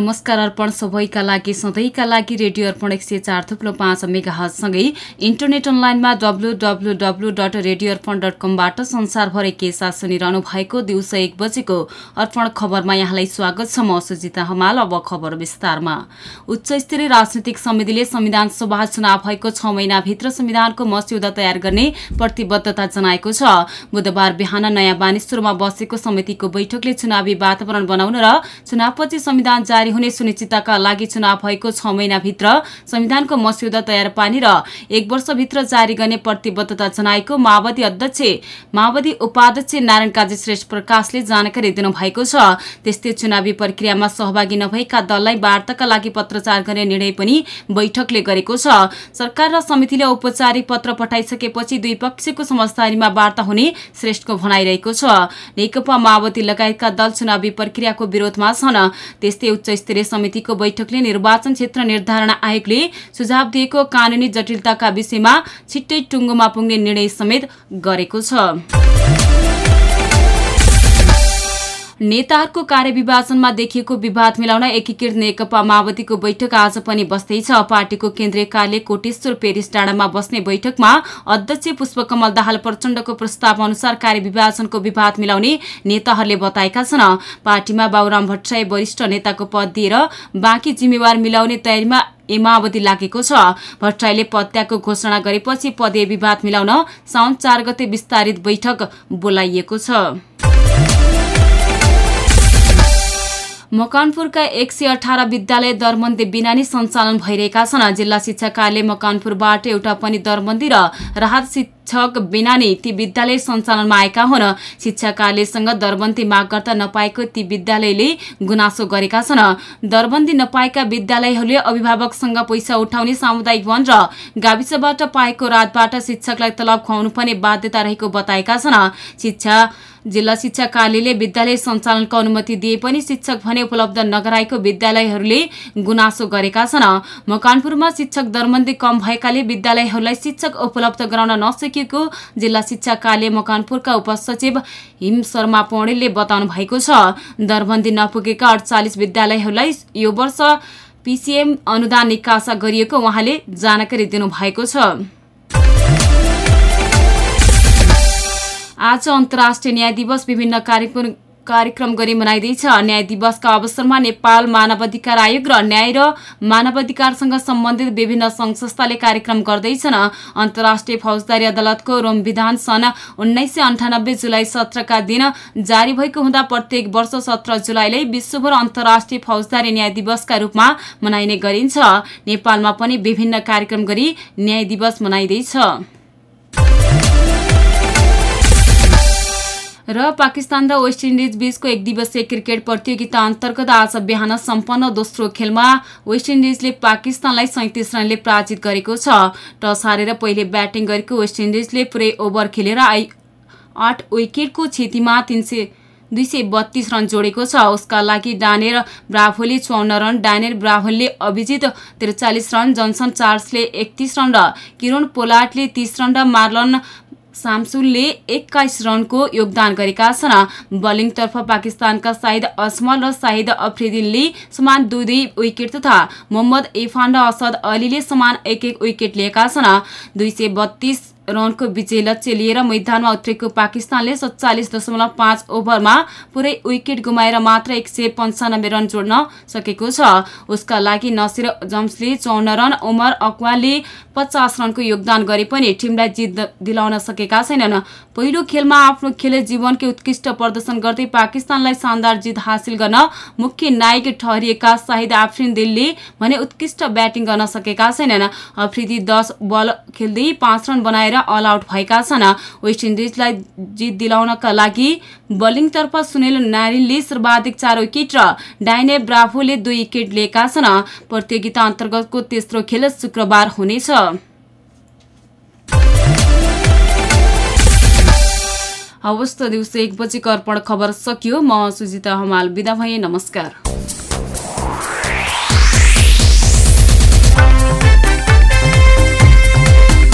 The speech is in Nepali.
नमस्कार अर्पण सबैका लागि सधैँका लागि रेडियो अर्पण एक सय चार थुप्रो पाँच मेगाहजसँगै इन्टरनेट अनलाइनमा W W W dot radio Arpan dot कमबाट संसारभरै के साथ सुनिरहनु भएको दिउँसो एक बजेको अर्पण खबरमा यहाँलाई स्वागत छ म सुजिता हमाल अब खबर विस्तारमा। उच्च स्तरीय राजनैतिक समितिले संविधान सभा चुनाव भएको छ महिनाभित्र संविधानको मस्यौदा तयार गर्ने प्रतिबद्धता जनाएको छ। बुधबार बिहान नयाँ बानेश्वरमा बसेको समितिको बैठकले चुनावी वातावरण बनाउन र चुनावपछि संविधान जारी हुने सुनिश्चितताका लागि चुनाव भएको छ महिनाभित्र। संविधानको मस्यौदा तयार पार्ने र एक वर्षभित्र जारी गर्ने प्रतिबद्धता जनाएको माओवादी अध्यक्ष माओवादी उपाध्यक्ष नारायण काजी श्रेष्ठ प्रकाशले जानकारी दिनुभएको छ। त्यस्तै चुनावी प्रक्रियामा सहभागी नभएका दललाई वार्ताका लागि पत्रचार गर्ने निर्णय पनि बैठकले गरेको छ। सरकार र समितिले औपचारिक पत्र पठाइसकेपछि दुई पक्षको समझदारीमा वार्ता हुने श्रेष्ठको भनाइरहेको छ। नेकपा माओवादी लगायतका दल चुनावी प्रक्रियाको विरोधमा छन्। त्यस्तै उच्च स्तरीय समितिको बैठकले निर्वाचन क्षेत्र निर्धारण आयोगले सुझाव दिएको कानूनी जटिलताका विषयमा छिट्टै टुङ्गोमा पुग्ने निर्णय समेत गरेको छ। नेताहरूको कार्यविभाजनमा देखिएको विवाद मिलाउन एकीकृत नेकपा माओवादीको बैठक आज पनि बस्दैछ। पार्टीको केन्द्रीय कार्य कोटेश्वर पेरिस डाँडामा बस्ने बैठकमा अध्यक्ष पुष्पकमल दाहाल प्रचण्डको प्रस्ताव अनुसार कार्यविभाजनको विवाद मिलाउने नेताहरूले बताएका छन्। पार्टीमा बाबुराम भट्टराई वरिष्ठ नेताको पद दिएर बाँकी जिम्मेवार मिलाउने तयारीमा ए माओवादी लागेको छ। भट्टराईले पत्याको घोषणा गरेपछि पदीय विवाद मिलाउन साउन चार गते विस्तारित बैठक बोलाइएको छ। मकनपुरका एक सय अठार विद्यालय दरबन्दी बिना नै सञ्चालन भइरहेका छन्। जिल्ला शिक्षा कार्यालय मकनपुरबाट एउटा पनि दरबन्दी र राहत शिक्षक बिना नै ती विद्यालय सञ्चालनमा आएका हुन्। शिक्षा कार्यालयसँग दरबन्दी माग गर्दा नपाएको ती विद्यालयले गुनासो गरेका छन्। दरबन्दी नपाएका विद्यालयहरूले अभिभावकसँग पैसा उठाउने सामुदायिक वन र गाविसबाट पाएको रातबाट शिक्षकलाई तलब खुवाउनु पर्ने बाध्यता रहेको बताएका छन्। शिक्षा जिल्ला शिक्षा कार्यालयले विद्यालय सञ्चालनको अनुमति दिए पनि शिक्षक भने उपलब्ध नगराएको विद्यालयहरूले गुनासो गरेका छन्। मकानपुरमा शिक्षक दरबन्दी कम भएकाले विद्यालयहरूलाई शिक्षक उपलब्ध गराउन नसकेको जिल्ला शिक्षा कार्यालय मकानपुरका उपसचिव हिम शर्मा पौडेलले बताउनु भएको छ। दरबन्दी नपुगेका अडचालिस विद्यालयहरूलाई यो वर्ष पिसिएम अनुदान निकासा गरिएको उहाँले जानकारी दिनुभएको छ। आज अन्तर्राष्ट्रिय न्याय दिवस विभिन्न कार्यक्रम कार्यक्रम गरी मनाइँदैछ। न्याय दिवसका अवसरमा नेपाल मानवाधिकार आयोग र न्याय र मानवाधिकारसँग सम्बन्धित विभिन्न सङ्घ संस्थाले कार्यक्रम गर्दैछन्। अन्तर्राष्ट्रिय फौजदारी अदालतको रोम विधान सन् उन्नाइस सय अन्ठानब्बे जुलाई सत्रका दिन जारी भएको हुँदा प्रत्येक वर्ष सत्र जुलाईलाई विश्वभर अन्तर्राष्ट्रिय फौजदारी न्याय दिवसका रूपमा मनाइने गरिन्छ। नेपालमा पनि विभिन्न कार्यक्रम गरी न्याय दिवस मनाइँदैछ। र पाकिस्तान र वेस्ट इन्डिज बीचको एक दिवसीय क्रिकेट प्रतियोगिता अन्तर्गत आज बिहान सम्पन्न दोस्रो खेलमा वेस्ट इन्डिजले पाकिस्तानलाई सैतिस रनले पराजित गरेको छ। टस हारेर पहिले ब्याटिङ गरेको वेस्ट इन्डिजले पुरै ओभर खेलेर आठ विकेटको क्षतिमा तिन सय दुई सय बत्तीस रन जोडेको छ। उसका लागि डानेर ब्राभोले चौन्न रन डानेर ब्राभोलले अभिजित त्रिचालिस रन जनसन चार्ल्सले एकतिस रन र किरण पोलाटले तीस रन र मार्लन सामसुलले एक्काइस रनको योगदान गरेका छन्। बलिङतर्फ पाकिस्तानका साहिद असमल र साहिद अफ्रिदीनले समान दुई दुई विकेट तथा मोहम्मद इरफान र असद अलीले समान एक एक विकेट लिएका छन्। दुई रनको विजय लक्ष्य लिएर मैदानमा उत्रेको पाकिस्तानले सत्तालिस दशमलव पाँच ओभरमा पुरै विकेट गुमाएर मात्र एक सय पन्चानब्बे रन जोड्न सकेको छ। उसका लागि नसिर जम्सले चौन्न रन उमर अकवालले पचास रनको योगदान गरे पनि टिमलाई जित दिलाउन सकेका छैनन्। पहिलो खेलमा आफ्नो खेल जीवनकै उत्कृष्ट प्रदर्शन गर्दै पाकिस्तानलाई शानदार जित हासिल गर्न मुख्य नायक ठहरिएका साहिद आफरिन दिलले भने उत्कृष्ट ब्याटिङ गर्न सकेका छैनन्। अफ्रिदी दस बल खेल्दै पाँच रन बनाएर अल आउट भएका छन्। वेस्ट इन्डिजलाई जित दिलाउनका लागि बलिङतर्फ सुनिल नारिनले सर्वाधिक चार विकेट र डाइने ब्राभोले दुई विकेट लिएका छन्। प्रतियोगिता अन्तर्गतको तेस्रो खेल शुक्रबार हुनेछ। हवस् त दिउँसो एक बजीको अर्पण खबर सकियो। म सुजिता हमाल बिदा भएँ। नमस्कार।